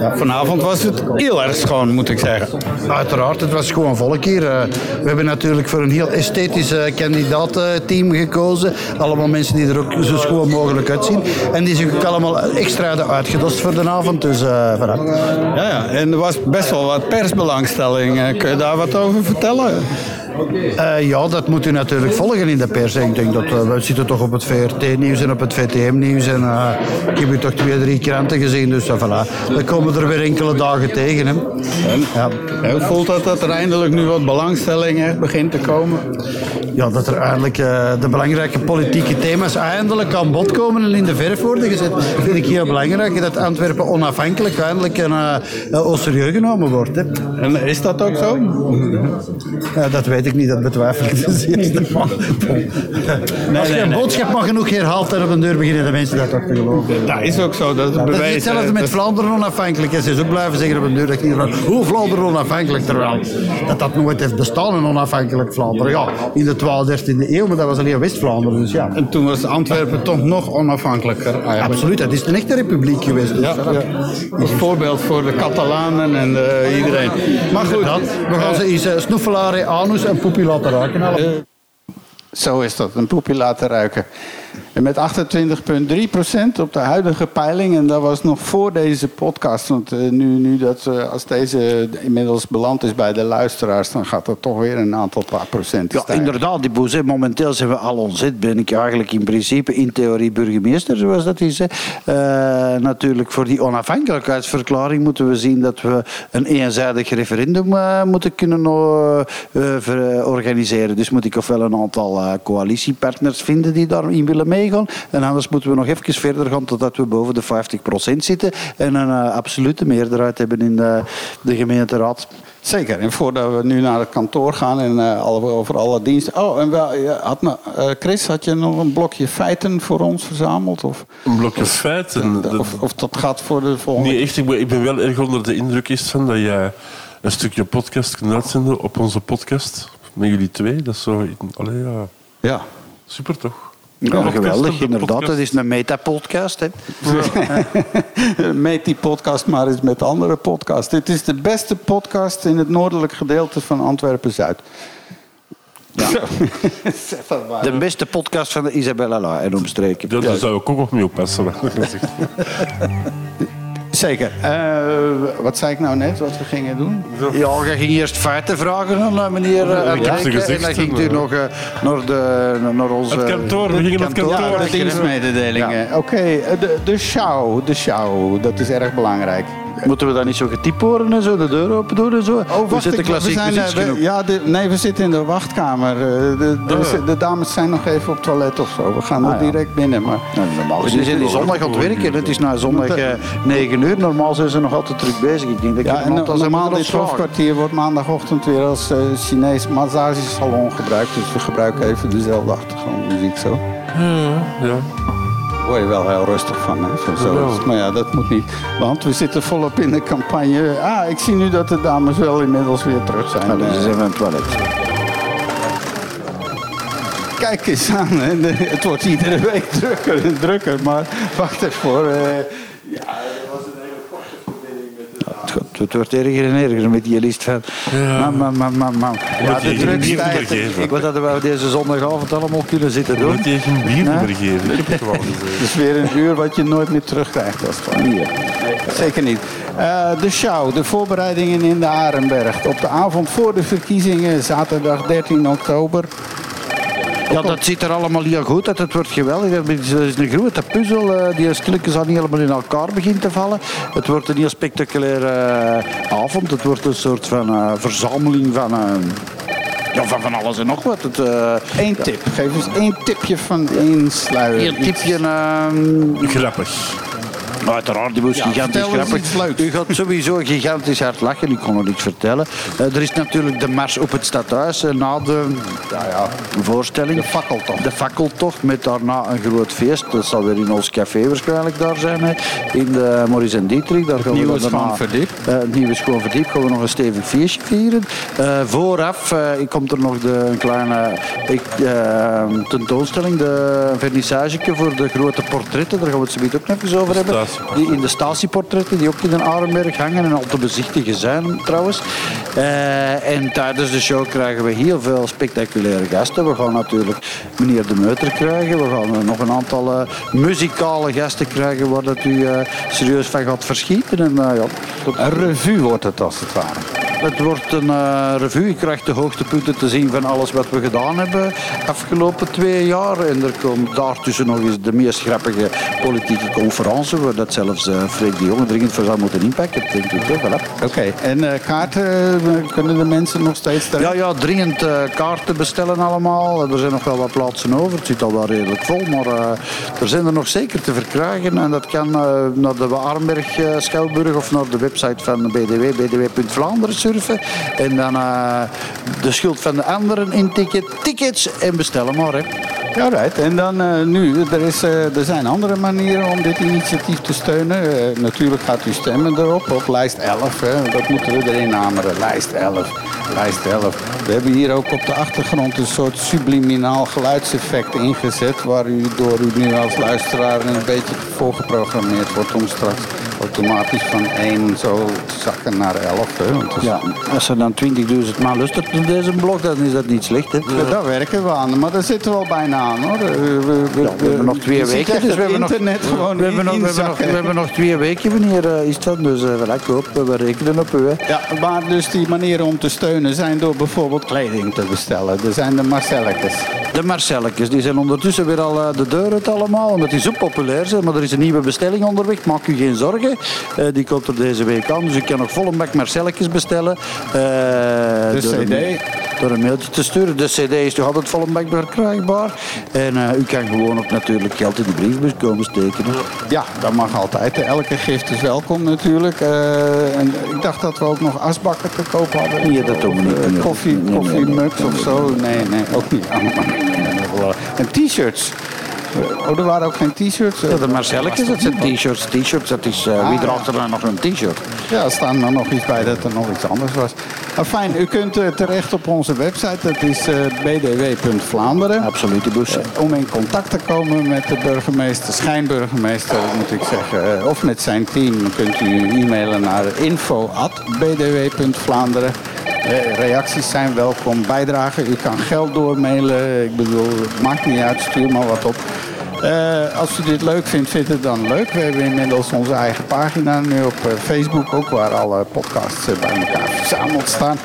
Ja, vanavond was het heel erg schoon, moet ik zeggen. Uiteraard, het was gewoon volk hier. Eh, We hebben natuurlijk voor een heel esthetisch kandidaatteam gekozen. Allemaal mensen die er ook zo schoon mogelijk uitzien. En die zich ook allemaal extra uitgedost voor de avond. Dus eh voilà. Ja, ja, en er was best wel wat persbelangstelling. Eh, Kun je daar wat over vertellen? Eh, ja, dat moet u natuurlijk volgen in de pers. Ik denk dat we zitten toch op het VRT-nieuws en op het VTM-nieuws. En eh, ik heb u toch twee, drie kranten gezien. Dus uh, voilà. Dan komen er weer enkele dagen tegen. Hè. Ja. En hoe voelt dat dat er eindelijk nu wat belangstelling begint te komen? Ja, dat er eindelijk eh, de belangrijke politieke thema's eindelijk aan bod komen en in de verf worden gezet. Dat vind ik heel belangrijk. Dat Antwerpen onafhankelijk eindelijk en, eh eh, serieus genomen wordt. Hè. En is dat ook zo? Dat weet ik niet, dat betwijfel ik dus. Als je een boodschap maar genoeg herhaalt en op een deur beginnen de mensen dat toch te geloven. Dat is ook zo, dat is Dat is hetzelfde met Vlaanderen onafhankelijk. Ze is ook blijven zeggen op een deur dat iedereen hoe Vlaanderen onafhankelijk terwijl dat dat nooit heeft bestaan, een onafhankelijk Vlaanderen. Ja, in de 12e, 13e eeuw, maar dat was alleen West-Vlaanderen. Dus ja. En toen was Antwerpen toch nog onafhankelijker eigenlijk. Absoluut, het is een echte republiek geweest. Dus Ja, ja. Als voorbeeld voor de Catalanen en eh, iedereen. Maar goed, we gaan ze eens uh, snoefelare anus en poepie laten ruiken. zo is dat, een poepje laten ruiken. En met 28,3% op de huidige peiling, en dat was nog voor deze podcast, want eh, nu, nu dat, eh, als deze inmiddels beland is bij de luisteraars, dan gaat dat toch weer een aantal paar procent Ja, stijgen. inderdaad, die boes. hè. Momenteel zijn we al ontzet. Ben ik eigenlijk in principe, in theorie, burgemeester, zoals dat is. Hè. Eh, natuurlijk, voor die onafhankelijkheidsverklaring moeten we zien dat we een eenzijdig referendum moeten kunnen ver- organiseren. Dus moet ik ofwel een aantal coalitiepartners vinden die daarin willen meegaan. En anders moeten we nog even verder gaan totdat we boven de 50% zitten en een eh, absolute meerderheid hebben in de, de gemeenteraad. Zeker. En voordat we nu naar het kantoor gaan en eh, over alle diensten. Oh, en wel, je had me, eh, Chris, had je nog een blokje feiten voor ons verzameld? Of, Een blokje feiten. dat- of, of dat gaat voor de volgende Nee, echt, ik ben, ik ben wel erg onder de indruk is van dat jij een stukje podcast kunt uitzenden op onze podcast. Met jullie twee. Dat is zo... Allee, ja. Ja. Super toch? Ja, geweldig, inderdaad. Het is een metapodcast. hè. [LAUGHS] Meet die podcast maar eens met andere podcasts. Dit is de beste podcast in het noordelijk gedeelte van Antwerpen-Zuid. [LAUGHS] Dat maar. De beste podcast van de Isabella La en omstreken. Ja, daar zou ik ook nog mee oppassen. [LAUGHS] Zeker. Eh, wat zei ik nou net, wat we gingen doen? Ja, je ging eerst feiten vragen aan meneer uh, Ik heb ze gezegd, En dan ging u eh, nog eh, naar, de, naar onze... Het kantoor, we gingen naar het kantoor. Ja, de dienstmededelingen. Oké, de, de show, de show, dat is erg belangrijk. Moeten we dan niet zo getipt worden en zo, de deur open doen en zo? Oh, we wacht, klassiek we zijn, eh, we-. Ja, de- nee, we zitten in de wachtkamer. Eh, De, de, Oh. de dames zijn nog even op het toilet of zo. We gaan er Ah, ja. direct binnen. Maar... Normaal zijn die zondag aan het werken. Het is nou zondag eh, 9 uur. Normaal zijn ze nog altijd druk bezig. Ik denk dat Ja, en als normaal dit hoofdkwartier wordt maandagochtend weer als eh, Chinees massagesalon gebruikt. Dus we gebruiken even dezelfde achtergrondmuziek zo. Ja. Daar word je wel heel rustig van. Hè, zo. Maar ja, dat moet niet. Want we zitten volop in de campagne. Ah, ik zie nu dat de dames wel inmiddels weer terug zijn. Nou, dus Eh, ze zijn aan het toilet. Kijk eens aan, hè. Het wordt iedere week drukker en drukker. Maar wacht even voor. eh, ja, dat was een hele korte verbinding met de dames. Het, wordt erger en erger met die lijst van... Man, man, man, man, man. Ja, de overgeven? Wat hadden we deze zondagavond allemaal kunnen zitten doen? Moet je geen bier Ja. overgeven? Ik heb het is weer een uur wat je nooit meer terugkrijgt als het ware. Nee, zeker niet. Eh, de show, de voorbereidingen in de Arenberg. Op de avond voor de verkiezingen, zaterdag 13 oktober. Ja, dat ziet er allemaal heel goed uit. Het wordt geweldig. Het is een grote puzzel eh, die stilletjes al niet helemaal in elkaar begint te vallen. Het wordt een heel spectaculaire eh, avond. Het wordt een soort van eh, verzameling van... ja, van van alles en nog wat. Het, eh, Eén tip, geef eens één tipje van één sluier. Hier tipje... ehm, Grappig. Uiteraard, die was Ja, gigantisch grappig. U gaat sowieso gigantisch hard lachen, ik kon nog niks vertellen. Eh, er is natuurlijk de mars op het stadhuis eh, na de ja, ja, voorstelling. De fakkeltocht. De fakkeltocht met daarna een groot feest. Dat zal weer in ons café waarschijnlijk daar zijn. hè. In de Maurice en Dietrich. Daar gaan Nieuwe we daarna- Schoonverdiep. eh, het nieuwe Schoonverdiep gaan we nog een stevig feestje vieren. Vooraf komt er nog de, een kleine ik, tentoonstelling, de vernissageke voor de grote portretten. Daar gaan we het zo meteen ook nog eens over hebben. Die in de statieportretten, die ook in de Arenberg hangen en al te bezichtigen zijn trouwens. Eh, en tijdens de show krijgen we heel veel spectaculaire gasten. We gaan natuurlijk meneer De Meuter krijgen. We gaan eh, nog een aantal eh, muzikale gasten krijgen waar dat u serieus van gaat verschieten. En, ja, Een revue wordt het als het ware. Het wordt een eh, revue. Je krijgt de hoogtepunten te zien van alles wat we gedaan hebben afgelopen twee jaar. En er komt daartussen nog eens de meest grappige politieke conferentie, waar dat zelfs eh Freek de Jonge dringend voor zou moeten inpakken. Denk ik, hè, voilà. Oké, en eh, kaarten kunnen de mensen nog steeds terecht? Ja, ja, dringend kaarten bestellen allemaal. Er zijn nog wel wat plaatsen over. Het zit al wel redelijk vol, maar er zijn er nog zeker te verkrijgen. En dat kan naar de Arnberg eh, Schouwburg of naar de website van de BDW, bdw.vlaanderen En dan eh, de schuld van de anderen intikken, tickets en bestellen. Hè. Ja, right. En dan eh, nu, er, is, eh, er zijn andere manieren om dit initiatief te steunen. Natuurlijk gaat u stemmen erop, op lijst 11. Hè. Dat moeten we erin hameren. Lijst 11, lijst 11. We hebben hier ook op de achtergrond een soort subliminaal geluidseffect ingezet... waar u door u nu als luisteraar een beetje voorgeprogrammeerd wordt... om straks automatisch van 1 zo zakken naar 11. Hè. Want Ja, als er dan 20.000 man luistert naar deze blog, dan is dat niet slecht. Hè. Ja, Daar werken we aan, maar daar zitten we al bijna aan hoor. We, we- we- Ja, we hebben nog twee weken, dus we hebben nog, gewoon we hebben nog, we hebben nog, we hebben nog twee weken wanneer eh, is dat. Dus uh, ik hoop, we rekenen op u. Hè. Ja, maar dus die manieren om te steunen zijn door bijvoorbeeld kleding te bestellen. Er zijn de Marcelletjes. De Marcelletjes, die zijn ondertussen weer al eh, de deur uit allemaal, omdat die zo populair zijn. Maar er is een nieuwe bestelling onderweg, maak u geen zorgen. Eh, die komt er deze week aan, dus ik kan nog vol een bak Marcelletjes bestellen. Eh, De door een- CD? door een mailtje te sturen. De cd is toch altijd vol een bak verkrijgbaar. En eh, u kan gewoon ook natuurlijk geld in de briefbus komen steken. Ja, dat mag altijd. Elke gift is welkom natuurlijk. Eh, en ik dacht dat we ook nog asbakken te koop hadden. Nee, dat doen we niet. Eh, koffie, koffiemugs of zo. Nee, nee, ook niet. En t-shirts. Oh, er waren ook geen t-shirts? Ja, de Marcelletjes, dat zijn t-shirts. T-shirts, dat is... eh, wie Ah, draagt er dan nog een t-shirt? Ja, er staan er nog iets bij dat er nog iets anders was. Maar fijn, u kunt eh, terecht op onze website. Dat is eh, bdw.vlaanderen. Boes. Eh, om in contact te komen met de burgemeester, schijnburgemeester moet ik zeggen, of met zijn team, kunt u e-mailen naar info.bdw.vlaanderen. Reacties zijn welkom, bijdragen. U kan geld doormailen. Ik bedoel, het maakt niet uit, stuur maar wat op. Eh, als u dit leuk vindt, vindt het dan leuk. We hebben inmiddels onze eigen pagina nu op eh, Facebook, ook waar alle podcasts eh, bij elkaar verzameld staan.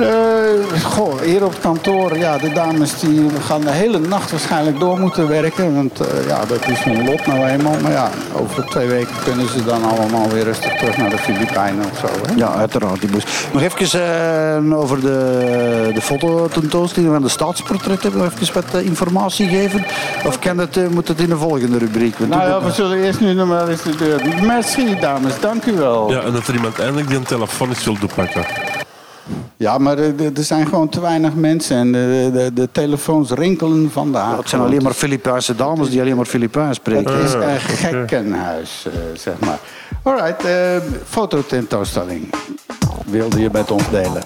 Eh, goh, hier op het kantoor, ja, de dames die gaan de hele nacht waarschijnlijk door moeten werken. Want eh, ja, dat is hun lot nou eenmaal. Maar ja, over twee weken kunnen ze dan allemaal weer rustig terug naar de Filipijnen of zo. Hè? Ja, uiteraard, die boes. Nog even eh, over de, de fototentoonstelling van de staatsportretten. Nog even wat informatie geven. Of kan het, moet het in de volgende rubriek? Want Nou ja, we zullen eerst nu nog wel eens de deur. Merci, dames, dank u wel. Ja, en dat er iemand eindelijk die een telefoon is wil doorpakken. Ja, maar er, zijn gewoon te weinig mensen en de, de, de telefoons rinkelen van de haak. het zijn alleen maar Filipijnse dames die alleen maar Filipijns spreken. Het is een gekkenhuis, eh, zeg maar. Alright, eh fototentoonstelling wilde je met ons delen.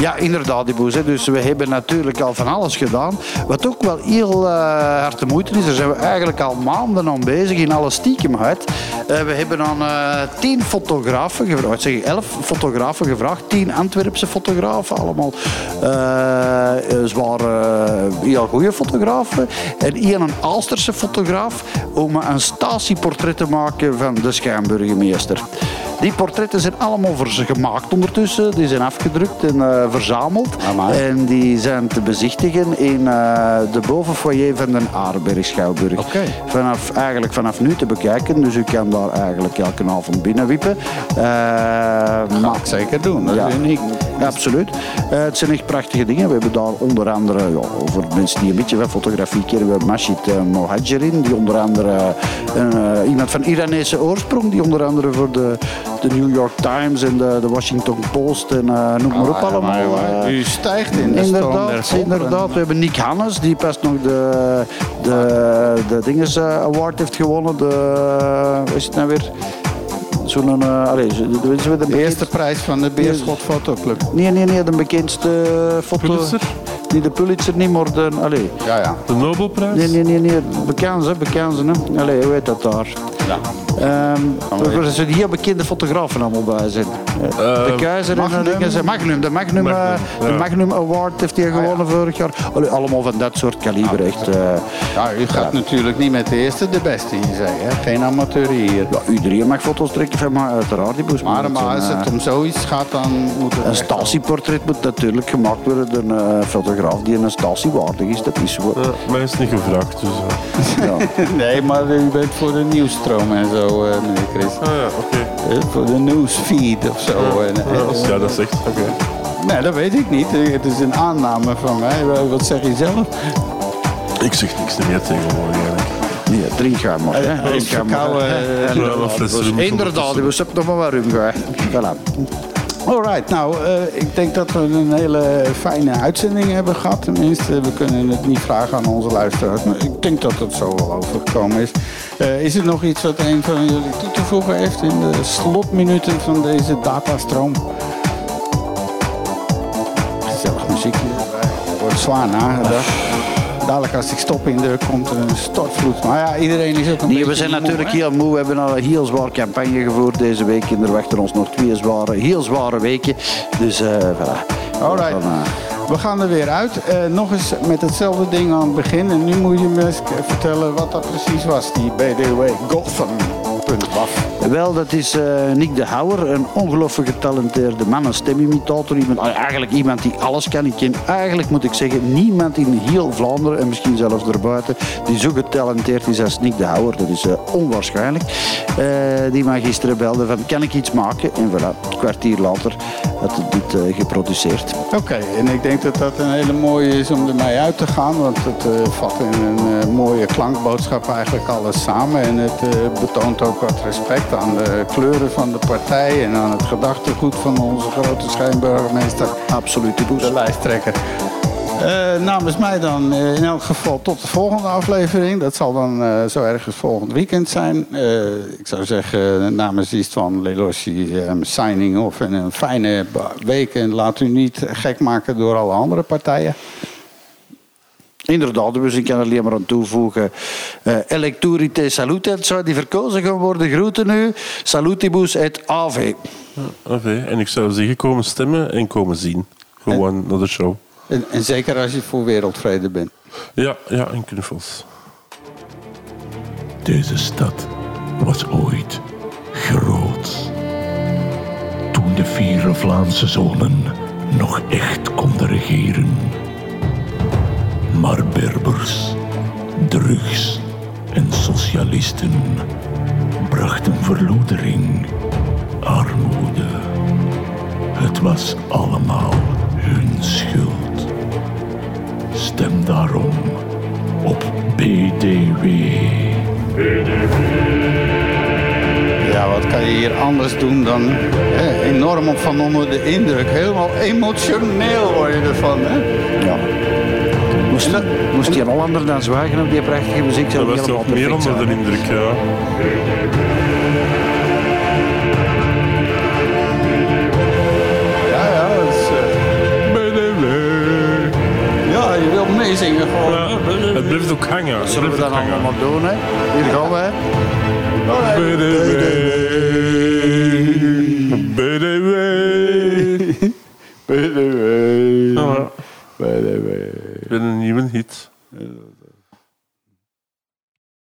Ja, inderdaad, die boes. hè. Dus we hebben natuurlijk al van alles gedaan. Wat ook wel heel eh hard de moeite is, daar zijn we eigenlijk al maanden aan bezig in alle stiekemheid. Eh, we hebben aan eh, tien fotografen gevraagd, zeg elf fotografen gevraagd, tien Antwerpse fotografen, allemaal eh, heel goede fotografen. En één een Aalsterse fotograaf om een statieportret te maken van de schijnburgemeester. Die portretten zijn allemaal voor ze gemaakt ondertussen. Die zijn afgedrukt en eh, verzameld. En die zijn te bezichtigen in eh, de bovenfoyer van de Aarberg Schouwburg. Vanaf, eigenlijk vanaf nu te bekijken. Dus u kan daar eigenlijk elke avond binnenwippen. Uh, Ga ik zeker doen. Dat ja, is uniek. Ja, absoluut. Eh, het zijn echt prachtige dingen. We hebben daar onder andere, ja, voor mensen die een beetje van fotografie kennen, we Mashid uh, Mohajerin, die onder andere uh, iemand van Iranese oorsprong, die onder andere voor de, de New York Times en de, de Washington Post en uh, noem maar op Ah, allemaal. eh, U stijgt in de Inderdaad, inderdaad. We hebben Nick Hannes, die pas nog de, de, de Dinges eh, Award heeft gewonnen. De, wat is het nou weer? Zo'n, uh, allez, zo- de, de, de, De eerste prijs van de Beerschot Fotoclub. Nee, nee, nee, de bekendste foto. Pulitzer? Niet de Pulitzer, niet, maar de. Allee. Ja, ja. De Nobelprijs? Nee, nee, nee, nee. Bekend, hè, bekend, hè. Allee, hoe heet dat daar? Ja. Ehm er zijn heel bekende fotografen allemaal bij zijn. de Keizer en dingen. zijn- Magnum, de Magnum, eh, de. Magnum Award heeft hij gewonnen vorig jaar. Allee, allemaal van dat soort kaliber, echt. eh, Ja, u gaat natuurlijk niet met de eerste de beste hier zeggen. Hè? Geen amateur hier. ja, iedereen mag foto's trekken van mij, uiteraard. Die boes, Maar, maar zijn, als het eh, om zoiets gaat, dan moet het Een statieportret moet natuurlijk gemaakt worden door een eh, fotograaf die een statie waardig is. Dat is zo. Mij is niet gevraagd, dus... eh. Ja. [LAUGHS] Nee, maar u bent voor de en zo, eh, meneer Chris. Ah ja, oké. Eh, Voor de newsfeed of zo. En, Ja, jij dat zegt. Nee, dat weet ik niet. Eh, Het is een aanname van mij. Wa- Wat zeg je zelf? Ik zeg niks meer tegenwoordig eigenlijk. Nee, drink gaan maar. gaan maar. eh, Ja, een fles rum Inderdaad, we hebben nog maar wat rum. Voilà. Alright, nou, eh, ik denk dat we een hele fijne uitzending hebben gehad. Tenminste, we kunnen het niet vragen aan onze luisteraars. Maar ik denk dat het zo wel overgekomen is. Eh, is er nog iets wat een van jullie toe te voegen heeft in de slotminuten van deze datastroom? Gezellig muziekje. Wordt zwaar nagedacht. Dadelijk als ik stop in de komt een stortvloed. Maar ja, iedereen is ook een Nee, beetje we zijn natuurlijk heel moe. We hebben al een heel zwaar campagne gevoerd deze week. En er wachten ons nog twee zware, heel zware weken. Dus, eh voilà. Alright. Eh, We gaan er weer uit. Eh, nog eens met hetzelfde ding aan het begin. En nu moet je me eens vertellen wat dat precies was, die BDW Gotham. Punt. Wel, dat is eh, Nick de Houwer, een ongelooflijk getalenteerde man, een stemimitator. Iemand, ah, eigenlijk iemand die alles kan. Ik ken eigenlijk, moet ik zeggen, niemand in heel Vlaanderen en misschien zelfs daarbuiten die zo getalenteerd is als Nick de Houwer. Dat is eh, onwaarschijnlijk. Eh, die mij gisteren belde van, kan ik iets maken? En voilà, een kwartier later had hij dit eh, geproduceerd. Oké, en ik denk dat dat een hele mooie is om ermee uit te gaan. Want het eh, vat in een eh, mooie klankboodschap eigenlijk alles samen. En het betoont ook wat respect aan de kleuren van de partij en aan het gedachtegoed van onze grote schijnburgemeester. Absoluut, de lijsttrekker. Eh, namens mij dan eh, in elk geval tot de volgende aflevering. Dat zal dan eh, zo ergens volgend weekend zijn. Eh, ik zou zeggen namens Istvan Lelossi signing off en een fijne week. En laat u niet gek maken door alle andere partijen. Inderdaad, dus ik kan er alleen maar aan toevoegen. eh electurite salute, zou die verkozen gaan worden. Groeten nu. Salutibus et ave. Oké, en ik zou zeggen, komen stemmen en komen zien. Gewoon naar de show. En, en zeker als je voor wereldvrede bent. Ja, ja, en knuffels. Deze stad was ooit groot. Toen de vier Vlaamse zonen nog echt konden regeren. Maar Berbers, drugs en socialisten brachten verloedering, armoede. Het was allemaal hun schuld. Stem daarom op BDW. Ja, wat kan je hier anders doen dan hè, enorm op van onder de indruk. Helemaal emotioneel word je ervan. Hè? Ja. Moest, moest die Hollander dan zwijgen op die prachtige muziek? zou Dat was helemaal toch meer onder de indruk, ja. Ja, gewoon. Ja, het blijft ook hangen. Het Zullen we blijft dat ook hangen. allemaal doen, hè? Hier gaan we, hè?